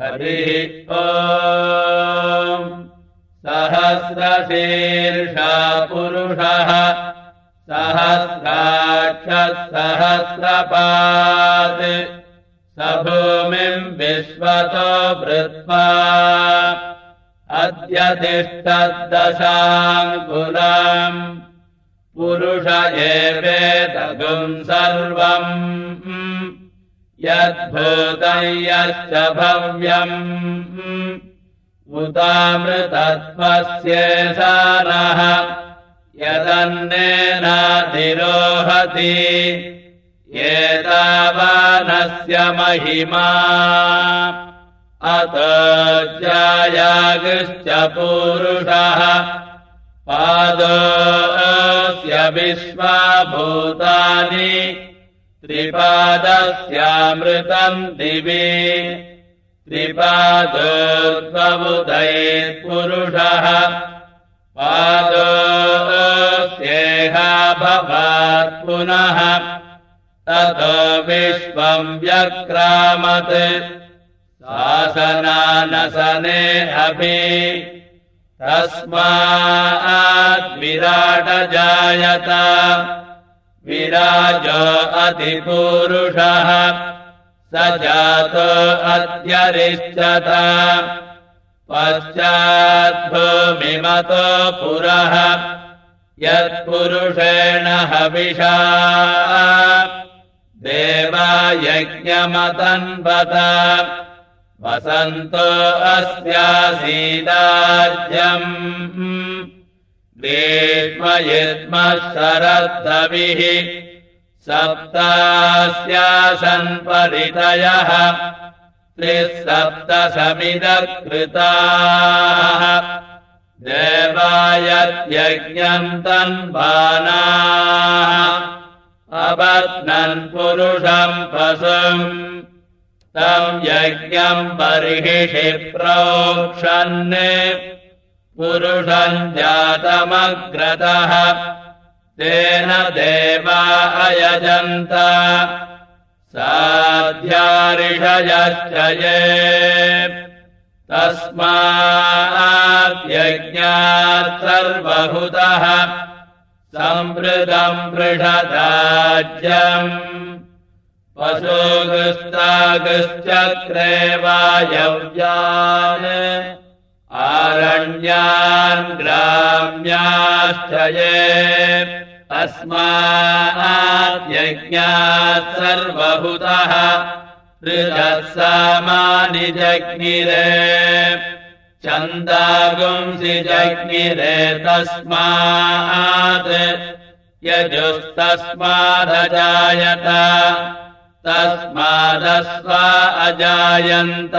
हरिः सहस्रशीर्षा पुरुषः सहस्राक्षसहस्रपात् स भूमिम् विश्वतो वृत्वा अद्य तिष्ठद्दशाङ्कुलम् पुरुष एवेदगुम् सर्वम् यद्भूतयश्च भव्यम्। उतामृतत्वस्य सारः। यदन्नेनाधिरोहति। एतावानस्य महिमा। अतोज्यायागश्च पूरुषः। पादोऽस्य विश्वाभूतानि त्रिपादस्यामृतम् दिवि। त्रिपादोद्वमुदयेत्पुरुषः पादोऽस्येहा भवात् पुनः ततो विश्वम् व्यक्रामत्। शासनानसने अपि तस्माद्विराटजायत विराजो अतिपूरुषः स जातो अत्यरिष्यत पश्चाद्भूमिमतो पुरः। यत्पुरुषेण हविषा। देवायज्ञमतन्वत वसन्तो अस्यासीदाज्यम् शरद्धविः सप्तास्यासन्परितयः त्रिसप्तसमिदकृताः देवायत्यज्ञम् तन्वानाः अबध्नन् पुरुषम् पशुम् तम् यज्ञम् बर्हिषि प्रोक्षन् पुरुषम् जातमग्रतः। तेन देवा अयजन्त। साध्यारिषयश्च ये तस्माद्यज्ञात् सर्वभूतः। संवृतम् वृषदाज्यम् पशुगुस्तागश्चक्रे वायव्यान् आरण्यान् ग्राम्याश्च ये अस्माद्यज्ञात् सर्वभूतः सामानि जज्ञिरे छन्दागुंसि जज्ञिरे तस्मात् यजुस्तस्मादजायत। तस्मादस्व अजायन्त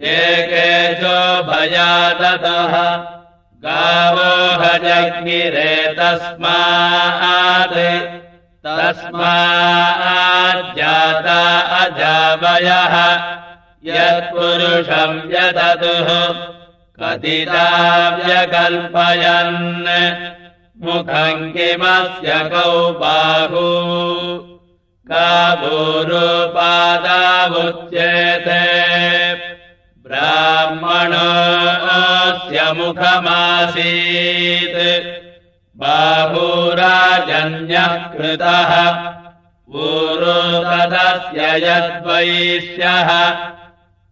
एकेशो भयादतः गावो हजज्ञिरे तस्मात् तस्माज्जाता अजावयः यत्पुरुषम् यदतुः कथिताव्यकल्पयन् मुखम् किमस्य कौ बाहू काभूरुपादावुच्येते ब्राह्मणोऽस्य मुखमासीत्। बाहूराजन्यः कृतः पूरोदस्य यद्वैष्यः।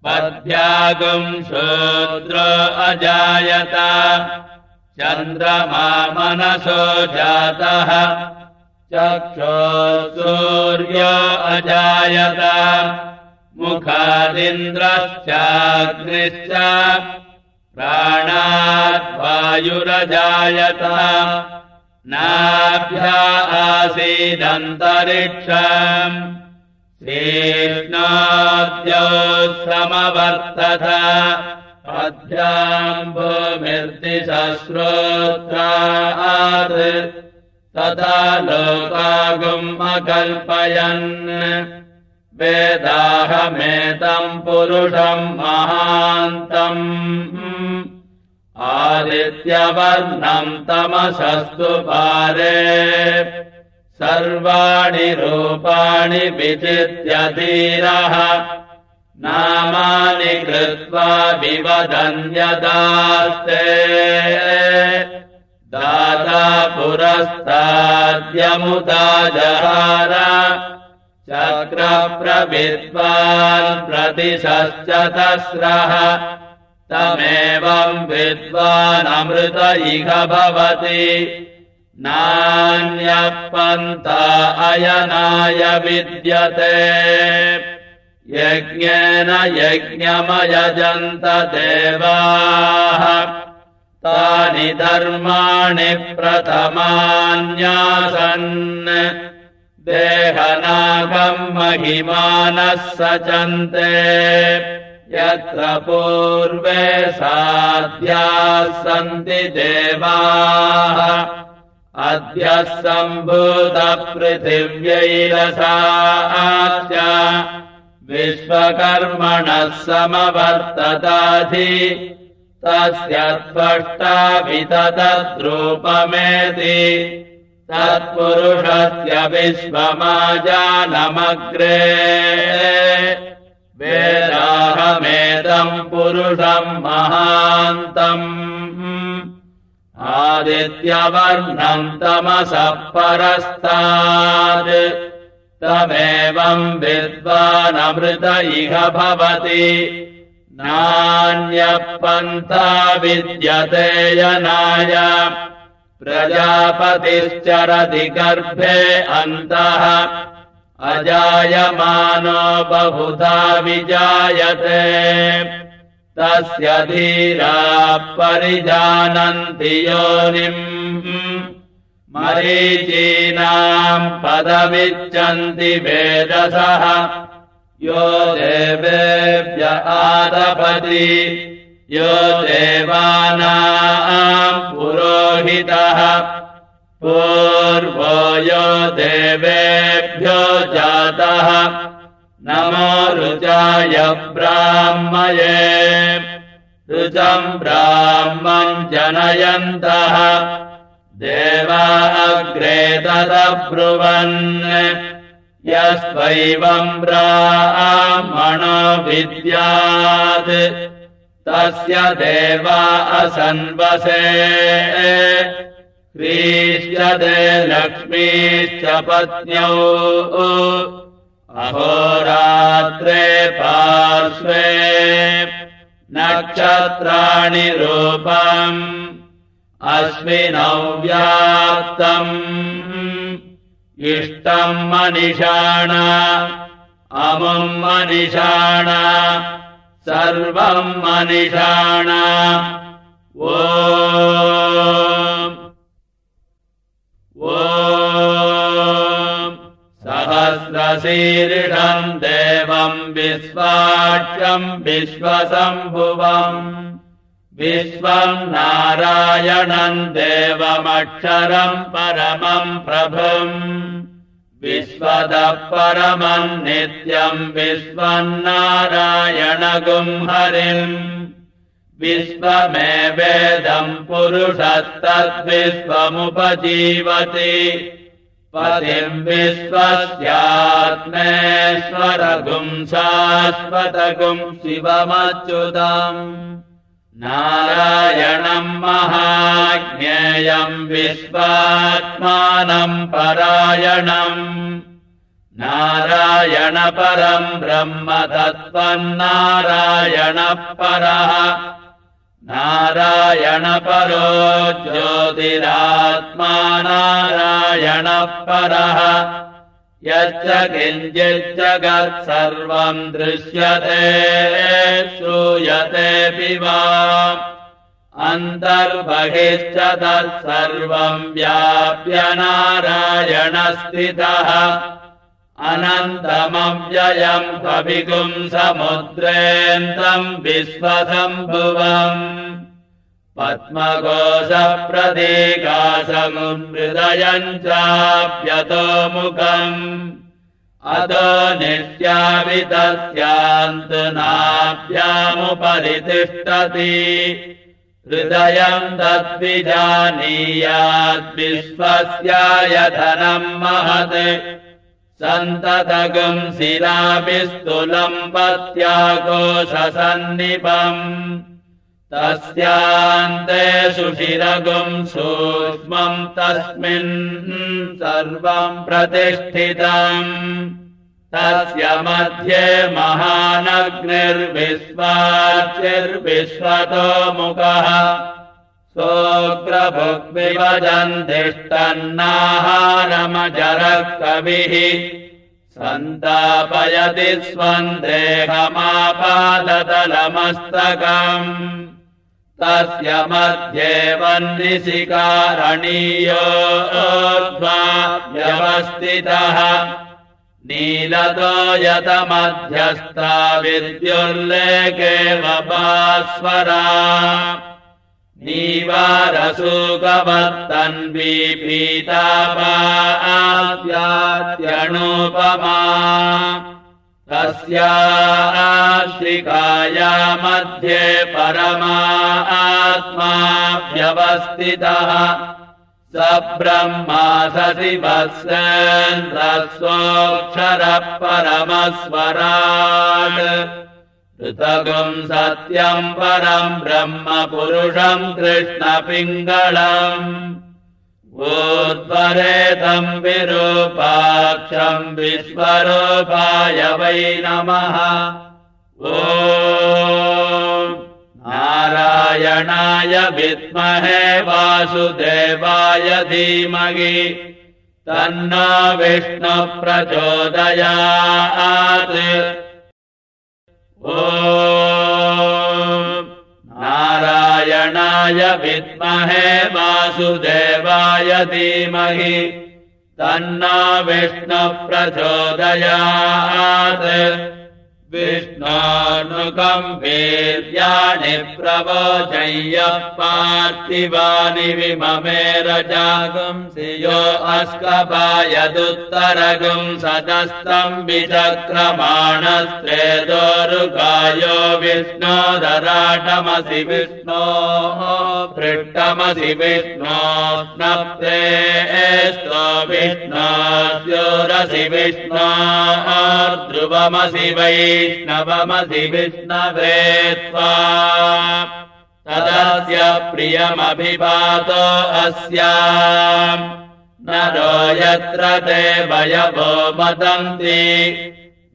पद्भ्यागुम् शूद्रो अजायत। चन्द्रमा मनसो जातः। चक्षो सूर्यो अजायत मुखादिन्द्रश्चाग्निश्च प्राणाद्वायुरजायत नाभ्या आसीदन्तरिक्षम् श्रीष्णाद्यो समवर्तत अध्याम् भूमिर्दिशश्रोत्रात् तथा लोकागुम् अकल्पयन् वेदाहमेतम् पुरुषम् महान्तम्। आदित्यवर्णम् तमसस्तु पारे। सर्वाणि रूपाणि विचित्य धीरः नामानि कृत्वा विवदन्यदास्ते। दादा पुरस्ताद्यमुदा जहार चक्रप्रविद्वान् प्रतिशश्चतस्रः। तमेवम् विद्वानमृत इह भवति। नान्यपन्त अयनाय विद्यते। यज्ञेन यज्ञमयजन्त देवाः। तानि धर्माणि प्रथमान्यासन् देहनागम् महिमानः सचन्ते। यत्र पूर्वे साध्याः सन्ति देवाः अद्य सम्भूतपृथिव्यैरसा विश्वकर्मणः समवर्तताधि तस्य त्वष्टाभितद्रूपमेति तत्पुरुषस्य विश्वमाजानमग्रे वेदाहमेदम् पुरुषम् महान्तम्। आदित्यवर्णम् तमसः परस्तात्। तमेवम् विद्वानमृत इह भवति। नान्यपन्था विद्यते यनाय प्रजापतिश्चरति गर्भे अन्तः अजायमानो बहुधा विजायते। तस्य धीरा परिजानन्ति योनिम्। मरीचीनाम् पदमिच्छन्ति वेदसः। यो देवेभ्य आदपति यो देवानाम् पुरोहितः पूर्वो यो देवेभ्यो जातः नमो रुचाय ब्राह्मये। रुचम् ब्राह्मम् जनयन्तः। देवा अग्रे तदब्रुवन्। यस्त्वैवम् ब्राह्मणो विद्यात् तस्य देवा असन्वसे। ह्रीष्यते लक्ष्मीश्च पत्न्यौ। अहोरात्रे पार्श्वे नक्षत्राणि रूपम् अश्विनौ व्याप्तम्। इष्टम् मनिषाण अमुम् मनिषाण सर्वम् मनिषाण ओ सहस्रशीर्षम् देवम् विश्वाक्ष्यम् विश्वसम्भुवम् विश्वम् नारायणम् देवमक्षरम् परमम् प्रभुम् विश्वदः परमम् नित्यम् विश्वम् नारायणगुम् हरिम् विश्वमेवेदम् पुरुषस्तद्विश्वमुपजीवति। पतिम् विश्वस्यात्मेश्वरगुम् शाश्वतगुम् शिवमच्युतम् नारायणम् महाज्ञेयम् विश्वात्मानम् परायणम् नारायणपरम् ब्रह्म तत्त्वन्नारायणः परः नारायणपरो ज्योतिरात्मा नारायणः परः यच्च किञ्चिज्जगत् सर्वम् दृश्यते श्रूयतेऽपि वा अन्तर्बहिश्च तत्सर्वम् व्याप्य नारायणस्थितः। अनन्तमव्ययम् कविगुम् समुद्रेऽन्तम् विश्वसम्भुवम् पद्मकोशप्रतीकाशमुहृदयम् चाप्यतो मुखम् अतो नित्यावितस्यान्तनाभ्यामुपरि तिष्ठति हृदयम् तद्विजानीयाद्विश्वस्यायधनम् महत्। सन्ततगम् शिलाभिस्तुलम् पत्याकोशसन्निपम् तस्यान्ते सुशिरगुम् सूक्ष्मम् तस्मिन् सर्वम् प्रतिष्ठितम्। तस्य मध्ये महानग्निर्विश्वाचिर्विश्वतो मुखः। सोऽग्रभुग्विभजन्तिष्ठन्नाहारमजरः कविः सन्तापयति स्वम् देहमापादतलमस्तकम् तस्य मध्ये वह्निशिकारणीयो व्यवस्थितः। नीलतो यतमध्यस्था विद्युल्लेखे वपास्वरा नीवारसूकवत्तन्वीपीतापास्यात्यणुपमा तस्या श्रिकाया मध्ये परमा आत्मा व्यवस्थितः स ब्रह्मा सशिवस्वोऽक्षरः परमस्वराट् ऋतगुम् सत्यम् परम् ब्रह्म पुरुषम् कृष्णपिङ्गळम् ऊर्ध्वरेतम् विरूपाक्षम् विश्वरूपाय वै नमः। ओ नारायणाय विद्महे वासुदेवाय धीमहि। तन्नो विष्णुप्रचोदयात् ओ नारायणाय विद्महे वासुदेवाय धीमहि। तन्नो विष्णुप्रचोदयात् विष्णानुकम् वेद्यानि प्रवोचय्यः पार्थिवानि विममे रजागम् श्रियो अस्कपायदुत्तरगुम् सतस्तम् विचक्रमाणस्त्रेदोरुगायो विष्णोदराटमसि विष्णो पृष्टमसि विष्णो स्नप्ते स्तो विष्णोस्योरसि विष्णो ध्रुवमसि वै वैष्णवमसि विष्णवे त्वा तदस्य प्रियमभिपातो अस्या। नरो यत्र ते वयवो मदन्ति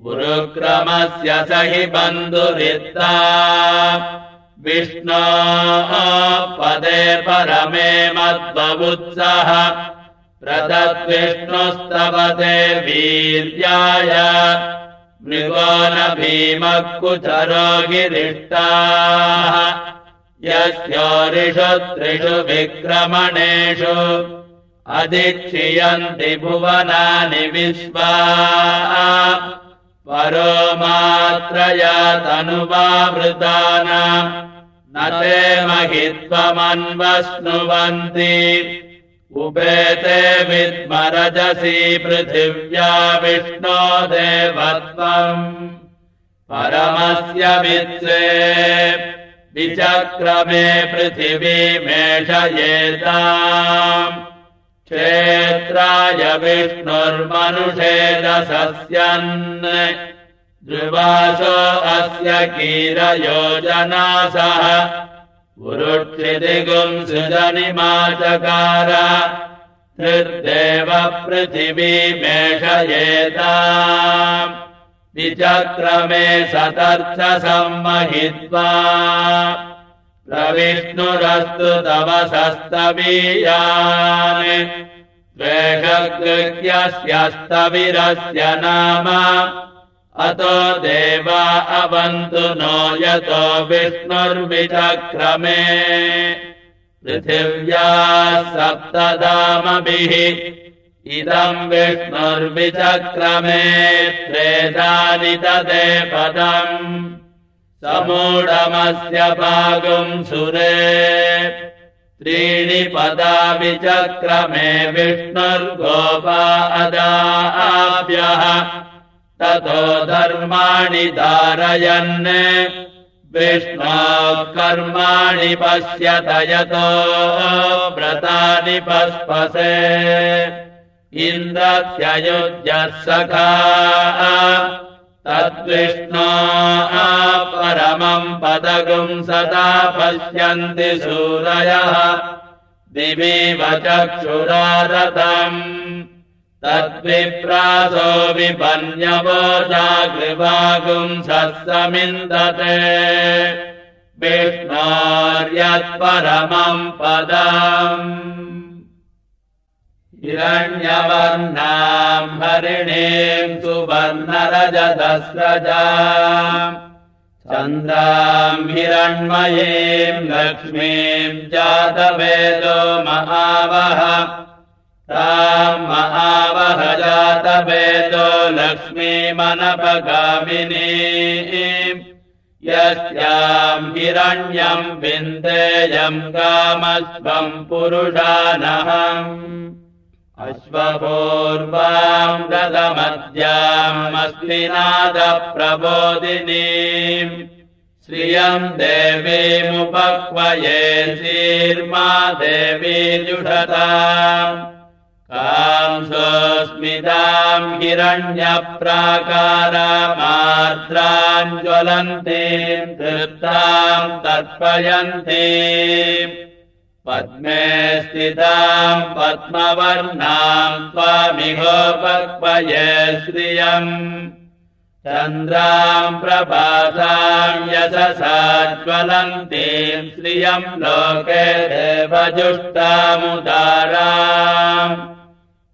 गुरुक्रमस्य स हि बन्धुरित्ता। विष्णो पदे परमे मद्वबुत्सः प्रदद्विष्णुस्तवते वीर्याय मृगो न भीमः कुचरो गिरिष्टाः यस्योरिषु त्रिषु विक्रमणेषु अधिक्षियन्ति भुवनानि विश्वा। परो मात्रया तनुवावृतानाम् न ते महित्वमन्वश्नुवन्ति उपेते विद्मरजसि पृथिव्या विष्णो देवत्वम्। परमस्य वित्से विचक्रमे पृथिवीमेषयेताम् क्षेत्राय विष्णुर्मनुषेदसस्यन् ध्रुवासो अस्य कीरयोजनासः पुरुक्षिदिगुम् सृजनिमाचकार निर्देव पृथिवीमेषयेता विचक्रमे सतर्चसम्महित्वा प्रविष्णुरस्तु तव सस्तवीयान्। द्वेषकृत्यस्यस्तविरस्य नाम अतो देवा अवन्तु नो यतो विष्णुर्विचक्रमे। पृथिव्याः सप्तदामभिः इदम् विष्णुर्विचक्रमे त्रेधानि तदे पदम्। समूढमस्य पागुम् सुरे। त्रीणि पदा विचक्रमे विष्णुर्गोपा अदाभ्यः ततो धर्माणि धारयन्। विष्णो कर्माणि पश्यत यतो व्रतानि पस्पसे इन्द्रत्ययुज्यः सखा तद्विष्णो परमम् पदगुम् सदा पश्यन्ति सूरयः। दिवीव चक्षुरारतम् तद्विप्रासो जागृवागुम् सत्समिन्दते। विष्णोर्यत्परमम् पदम्। हिरण्यवर्णाम् हरिणीम् सुवर्णरजतस्रजा। चन्द्राम् हिरण्मयीम् लक्ष्मीम् जातवेदो महावह ताम् महावह जातवेदो लक्ष्मीमनपगामिनी। यस्याम् हिरण्यम् विन्देयम् कामस्वम् पुरुषानहम्। अश्वपूर्वाम् गतमद्याम् अस्मिनादप्रबोधिनीम्। श्रियम् देवीमुपक्वये शीर्मा देवी जुषताम् कांसोऽस्मिताम् हिरण्यप्राकारामार्द्राम् ज्वलन्तीम् तृप्ताम् तर्पयन्ती पद्मे स्थिताम् पद्मवर्णाम् त्वामिहोपक्वये श्रियम् चन्द्राम् प्रभासाम् यशसा ज्वलन्तीम् श्रियम् लोके देवजुष्टामुदाराम्।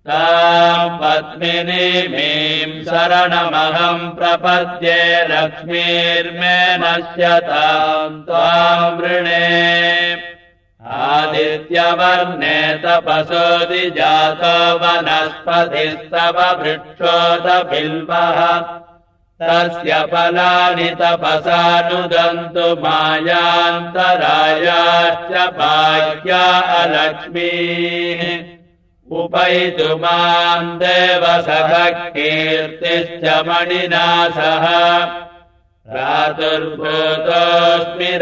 ताम् पद्मिनीमीम् शरणमहम् प्रपद्ये लक्ष्मीर्मे नश्यताम् त्वाम् वृणे। आदित्यवर्णे तपसोदिजातो वनस्पतिस्तव वृक्षोदबिल्वः तस्य फलानि तपसानुदन्तु मायान्तरायाश्च बाह्या अलक्ष्मीः। उपैतु माम् देवसः कीर्तिश्च मणिना सह प्रातुर्भूतोऽस्मि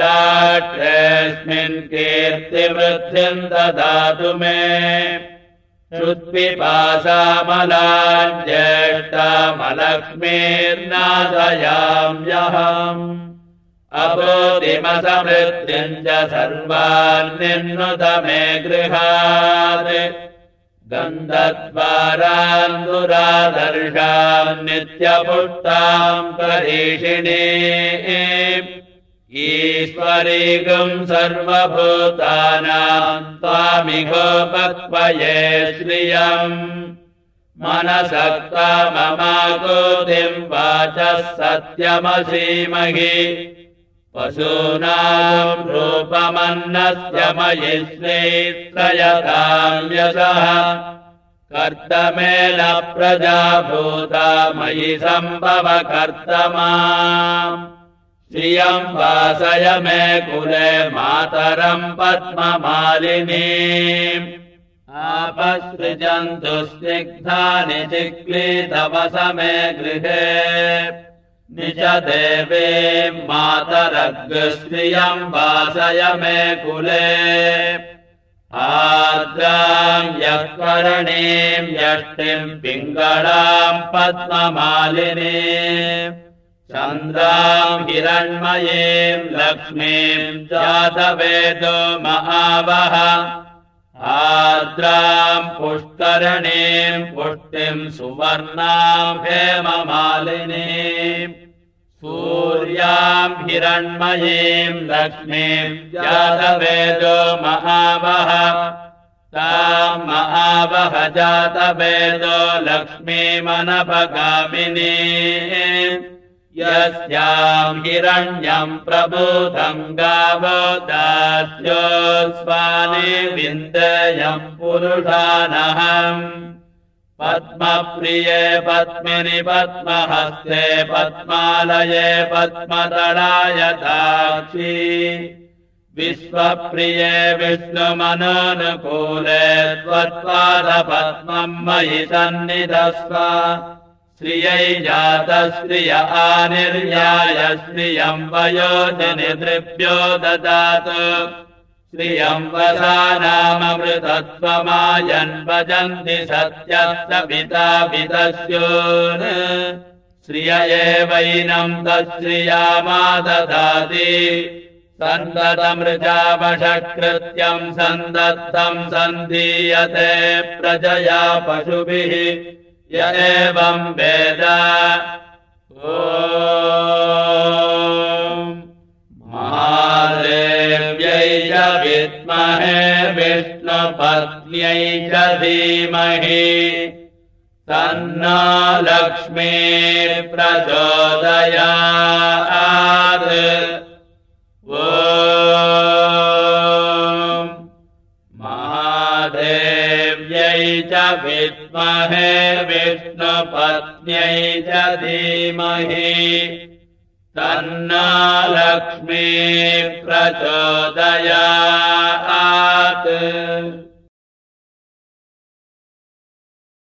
राष्ट्रेऽस्मिन् कीर्तिवृद्धिम् ददातु मे श्रुत्पिपासामलाम् ज्येष्ठामलक्ष्मीर्नाशयाम्यहम् अपोतिमसमृद्धिम् च सर्वान्निन्नुत मे गृहात्। गन्धद्वारान्दुरादर्शाम् नित्यपुष्टाम् करीषिणी ईश्वरीगम् सर्वभूतानाम् त्वामिहोपक्वये श्रियम् मनसक्ता ममाकोतिम् वाचः सत्यमसीमहि पशूनाम् रूपमन्नस्य मयि श्रीत्रयताम् यशः कर्तमेन प्रजाभूता मयि सम्भव कर्तमा श्रियम् वासय मे कुले मातरम् पद्ममालिनी। आपसृजन्तु स्निग्धानि चिक्लीतवस मे गृहे। निज देवे मातरग्श्रियम् वासय मे कुले। आद्राम् यः करणीम् यष्टिम् पिङ्गळाम् पद्ममालिनी चन्द्राम् हिरण्मयीम् लक्ष्मीम् जातवेदो महावह आर्द्राम् पुष्करणीम् पुष्टिम् सुवर्णाम् हेममालिनी। सूर्याम् हिरण्मयीम् लक्ष्मीम् जातवेदो महावह ताम् महावह जातवेदो लक्ष्मीमनपगामिनी यस्याम् हिरण्यम् प्रबोधम् गावो दास्योस्वानि विन्दयम् पुरुषानहम्। पद्मप्रिये पद्मिनि पद्महस्ते पद्मालये पद्मदलाय दाक्षी। विश्वप्रिये विष्णुमनोनुकूले त्वत्पादपद्मम् मयि सन्निधस्व श्रियै जातश्रिय आनिर्याय श्रियम् वयोजनिदृभ्यो ददातु श्रियम् वसानामृतत्वमायन्वजन्ति सत्यस्य पिता विदस्योन् श्रिय एवैनम् तश्रियामा ददाति सन्दतमृजावशकृत्यम् सन्दत्तम् सन्धीयते प्रजया पशुभिः य एवम् वेद। महादेव्यै च विद्महे विष्णुपत्न्यै च धीमहि। तन्ना लक्ष्मी प्रचोदयात् विद्महे विष्णुपत्न्यै च धीमहि। तन्ना लक्ष्मी प्रचोदयात्